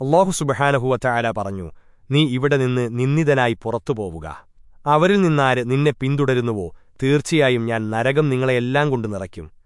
അള്ളാഹു സുബഹാനഹുവറ്റായാല പറഞ്ഞു നീ ഇവിടെ നിന്ന് നിന്ദിതനായി പുറത്തുപോവുക അവരിൽ നിന്നാര് നിന്നെ പിന്തുടരുന്നുവോ? തീർച്ചയായും ഞാൻ നരകം നിങ്ങളെയെല്ലാം കൊണ്ട് നിറയ്ക്കും.